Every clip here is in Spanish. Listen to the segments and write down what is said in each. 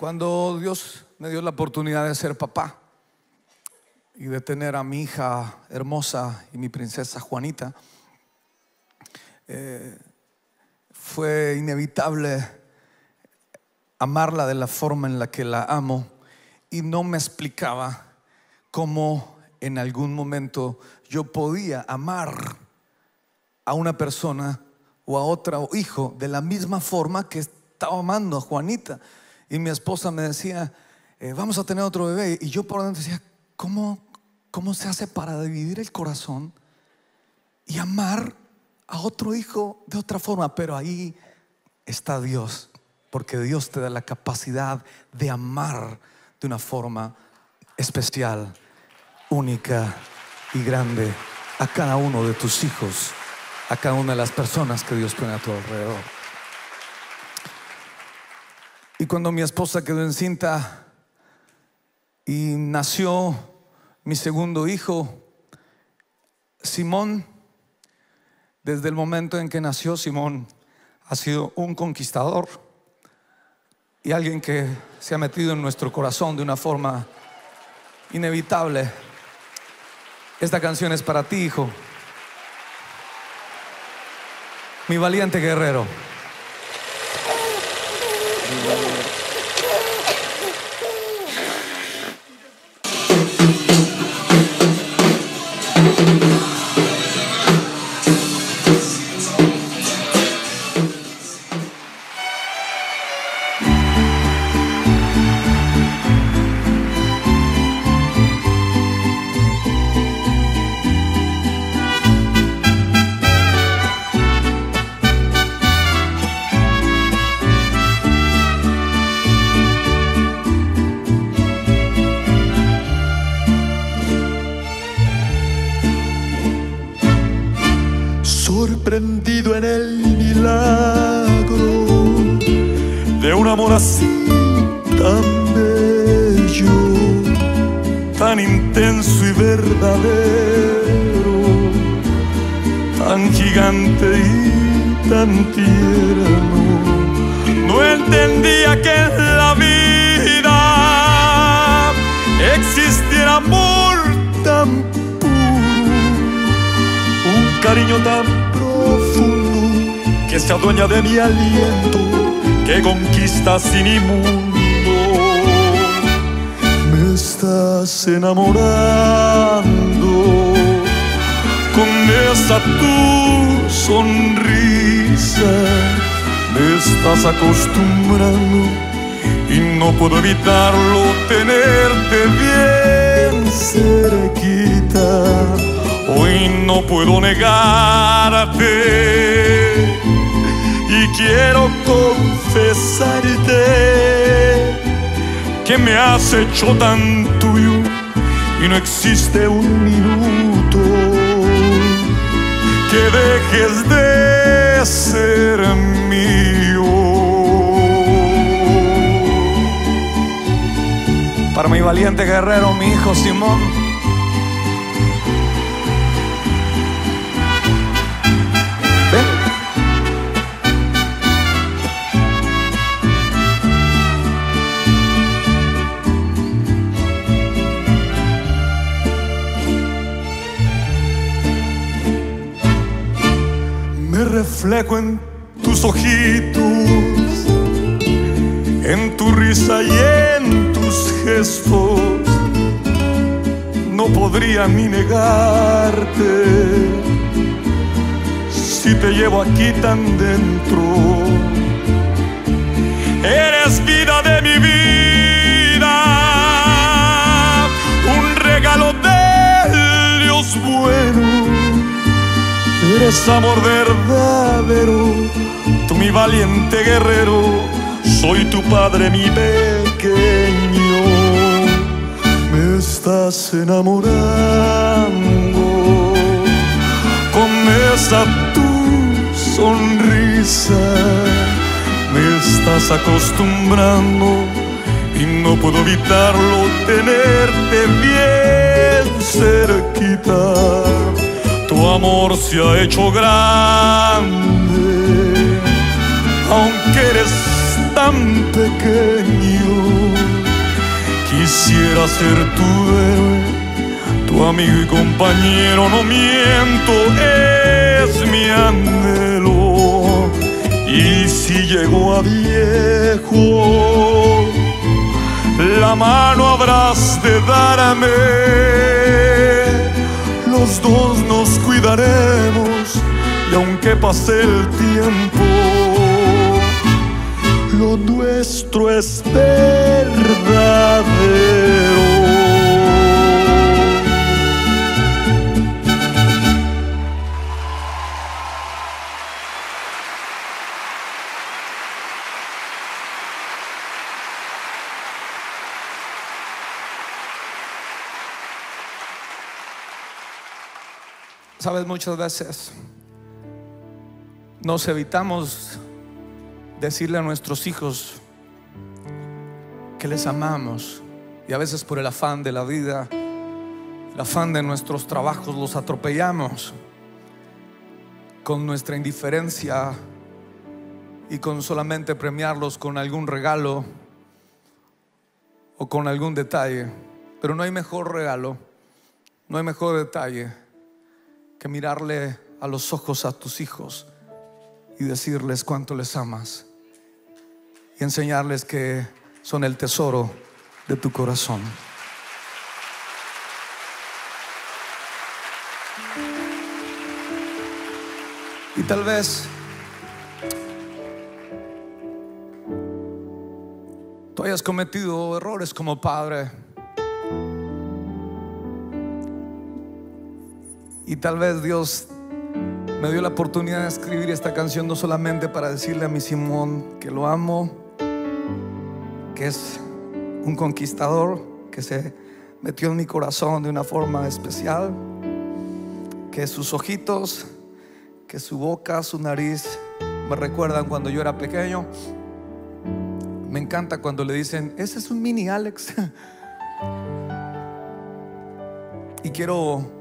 Cuando Dios me dio la oportunidad de ser papá y de tener a mi hija hermosa y mi princesa Juanita, eh, fue inevitable amarla de la forma en la que la amo y no me explicaba cómo en algún momento yo podía amar a una persona o a otro hijo de la misma forma que estaba amando a Juanita. Y mi esposa me decía, eh, vamos a tener otro bebé. Y yo por dentro decía, ¿cómo, ¿cómo se hace para dividir el corazón y amar a otro hijo de otra forma? Pero ahí está Dios, porque Dios te da la capacidad de amar de una forma especial, única y grande a cada uno de tus hijos, a cada una de las personas que Dios pone a tu alrededor. Y cuando mi esposa quedó encinta y nació mi segundo hijo, Simón, desde el momento en que nació Simón, ha sido un conquistador y alguien que se ha metido en nuestro corazón de una forma inevitable. Esta canción es para ti, hijo. Mi valiente guerrero. En el milagro de un amor así tan bello, tan intenso y verdadero, tan gigante y tan tierno. No entendía que en la vida existiera amor tan puro, un cariño tan que se adueña de mi aliento, que conquista sin mi mundo. Me estás enamorando con esa tu sonrisa, me estás acostumbrando y no puedo evitarlo tenerte bien cerquita. Hoy no puedo negarte y quiero confesarte que me has hecho tan tuyo y no existe un minuto que dejes de ser mío. Para mi valiente guerrero, mi hijo Simón. Reflejo en tus ojitos, en tu risa y en tus gestos. No podría ni negarte si te llevo aquí tan dentro. Eres amor verdadero, tú mi valiente guerrero, soy tu padre mi pequeño. Me estás enamorando. Con esa tu sonrisa, me estás acostumbrando y no puedo evitarlo tenerte bien cerquita tu amor se ha hecho grande, aunque eres tan pequeño. Quisiera ser tu héroe, tu amigo y compañero, no miento, es mi anhelo. Y si llego a viejo, la mano habrás de darme. Los dos nos cuidaremos y aunque pase el tiempo, lo nuestro es verdadero. Sabes, muchas veces nos evitamos decirle a nuestros hijos que les amamos y a veces por el afán de la vida, el afán de nuestros trabajos los atropellamos con nuestra indiferencia y con solamente premiarlos con algún regalo o con algún detalle. Pero no hay mejor regalo, no hay mejor detalle que mirarle a los ojos a tus hijos y decirles cuánto les amas y enseñarles que son el tesoro de tu corazón. Y tal vez tú hayas cometido errores como padre. Y tal vez Dios me dio la oportunidad de escribir esta canción no solamente para decirle a mi Simón que lo amo, que es un conquistador, que se metió en mi corazón de una forma especial, que sus ojitos, que su boca, su nariz me recuerdan cuando yo era pequeño. Me encanta cuando le dicen, ese es un mini Alex. y quiero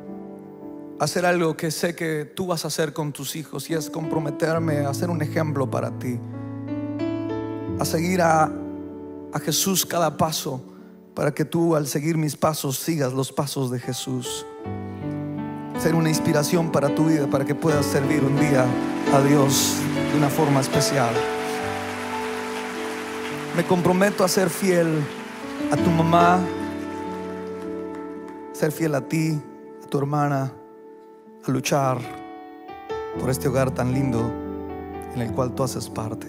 hacer algo que sé que tú vas a hacer con tus hijos y es comprometerme a ser un ejemplo para ti, a seguir a, a Jesús cada paso para que tú al seguir mis pasos sigas los pasos de Jesús. Ser una inspiración para tu vida, para que puedas servir un día a Dios de una forma especial. Me comprometo a ser fiel a tu mamá, ser fiel a ti, a tu hermana, a luchar por este hogar tan lindo en el cual tú haces parte.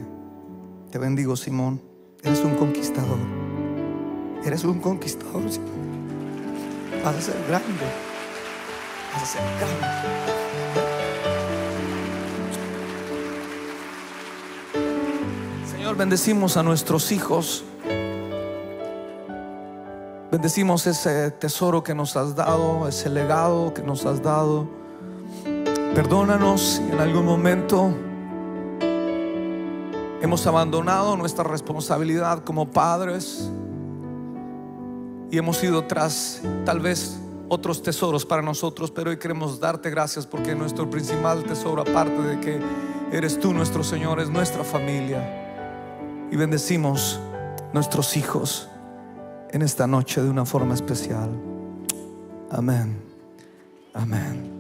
Te bendigo, Simón. Eres un conquistador. Eres un conquistador, Simón. Vas a ser grande. Vas a ser grande. Señor, bendecimos a nuestros hijos. Bendecimos ese tesoro que nos has dado, ese legado que nos has dado. Perdónanos si en algún momento hemos abandonado nuestra responsabilidad como padres y hemos ido tras tal vez otros tesoros para nosotros, pero hoy queremos darte gracias porque nuestro principal tesoro, aparte de que eres tú nuestro Señor, es nuestra familia. Y bendecimos nuestros hijos en esta noche de una forma especial. Amén. Amén.